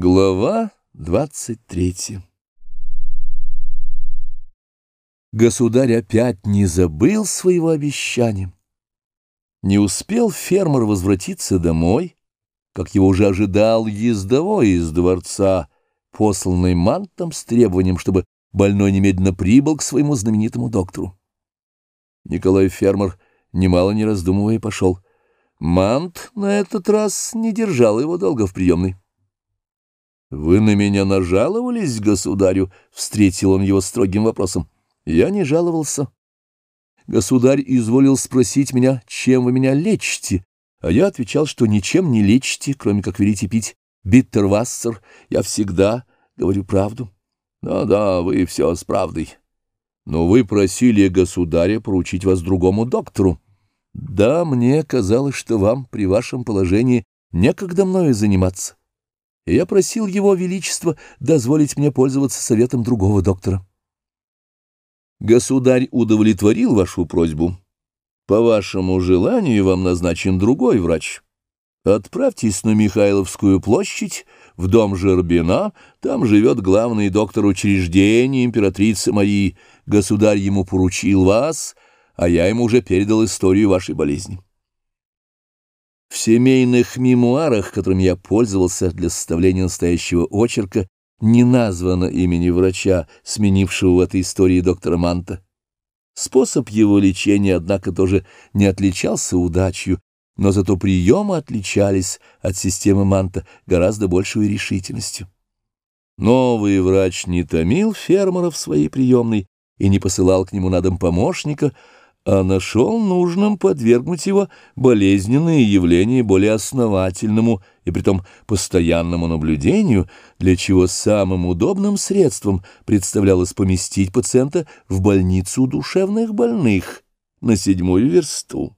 Глава двадцать третья Государь опять не забыл своего обещания. Не успел фермер возвратиться домой, как его уже ожидал ездовой из дворца, посланный мантом с требованием, чтобы больной немедленно прибыл к своему знаменитому доктору. Николай фермер, немало не раздумывая, пошел. Мант на этот раз не держал его долго в приемной. «Вы на меня нажаловались, государю?» — встретил он его строгим вопросом. Я не жаловался. Государь изволил спросить меня, чем вы меня лечите, а я отвечал, что ничем не лечите, кроме как велите пить биттервассер. Я всегда говорю правду. Да-да, вы все с правдой. Но вы просили государя поручить вас другому доктору. Да, мне казалось, что вам при вашем положении некогда мною заниматься. И я просил его величество дозволить мне пользоваться советом другого доктора. Государь удовлетворил вашу просьбу. По вашему желанию вам назначен другой врач. Отправьтесь на Михайловскую площадь, в дом Жербина, там живет главный доктор учреждения императрицы Марии. Государь ему поручил вас, а я ему уже передал историю вашей болезни. В семейных мемуарах, которыми я пользовался для составления настоящего очерка, не названо имени врача, сменившего в этой истории доктора Манта. Способ его лечения, однако, тоже не отличался удачью, но зато приемы отличались от системы Манта гораздо большей решительностью. Новый врач не томил фермера в своей приемной и не посылал к нему на дом помощника, а нашел нужным подвергнуть его болезненные явления более основательному и притом постоянному наблюдению, для чего самым удобным средством представлялось поместить пациента в больницу душевных больных на седьмую версту.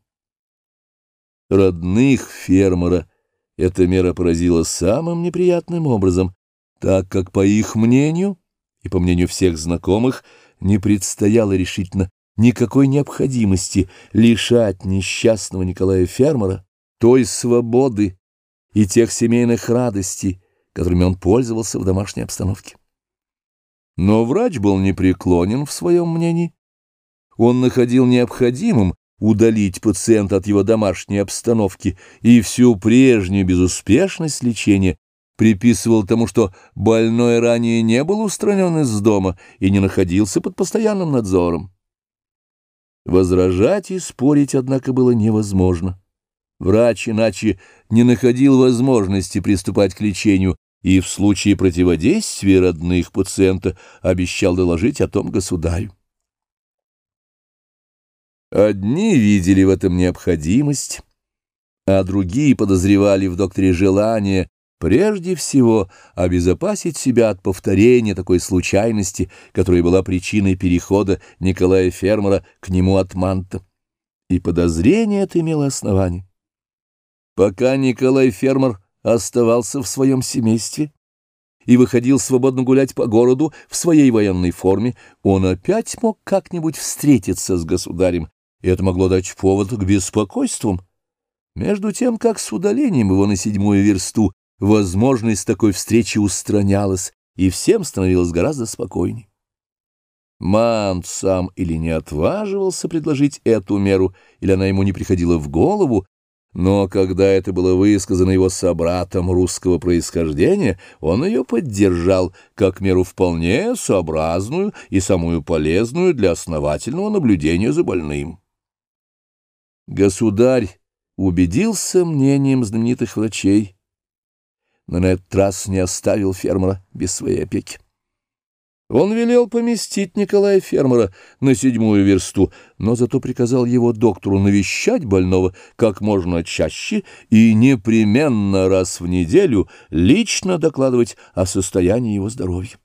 Родных фермера эта мера поразила самым неприятным образом, так как, по их мнению и по мнению всех знакомых, не предстояло решительно никакой необходимости лишать несчастного Николая Фермера той свободы и тех семейных радостей, которыми он пользовался в домашней обстановке. Но врач был непреклонен в своем мнении. Он находил необходимым удалить пациента от его домашней обстановки и всю прежнюю безуспешность лечения приписывал тому, что больной ранее не был устранен из дома и не находился под постоянным надзором. Возражать и спорить, однако, было невозможно. Врач иначе не находил возможности приступать к лечению и в случае противодействия родных пациента обещал доложить о том государю. Одни видели в этом необходимость, а другие подозревали в докторе желание Прежде всего, обезопасить себя от повторения такой случайности, которая была причиной перехода Николая Фермера к нему от Манта. И подозрение это имело основание. Пока Николай Фермер оставался в своем семействе и выходил свободно гулять по городу в своей военной форме, он опять мог как-нибудь встретиться с государем, и это могло дать повод к беспокойствам. Между тем, как с удалением его на седьмую версту возможность такой встречи устранялась, и всем становилось гораздо спокойней. Мант сам или не отваживался предложить эту меру, или она ему не приходила в голову, но когда это было высказано его собратом русского происхождения, он ее поддержал как меру вполне сообразную и самую полезную для основательного наблюдения за больным. Государь убедился мнением знаменитых врачей, но на этот раз не оставил фермера без своей опеки. Он велел поместить Николая Фермера на седьмую версту, но зато приказал его доктору навещать больного как можно чаще и непременно раз в неделю лично докладывать о состоянии его здоровья.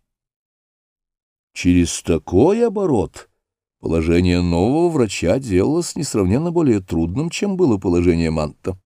Через такой оборот положение нового врача делалось несравненно более трудным, чем было положение Манта.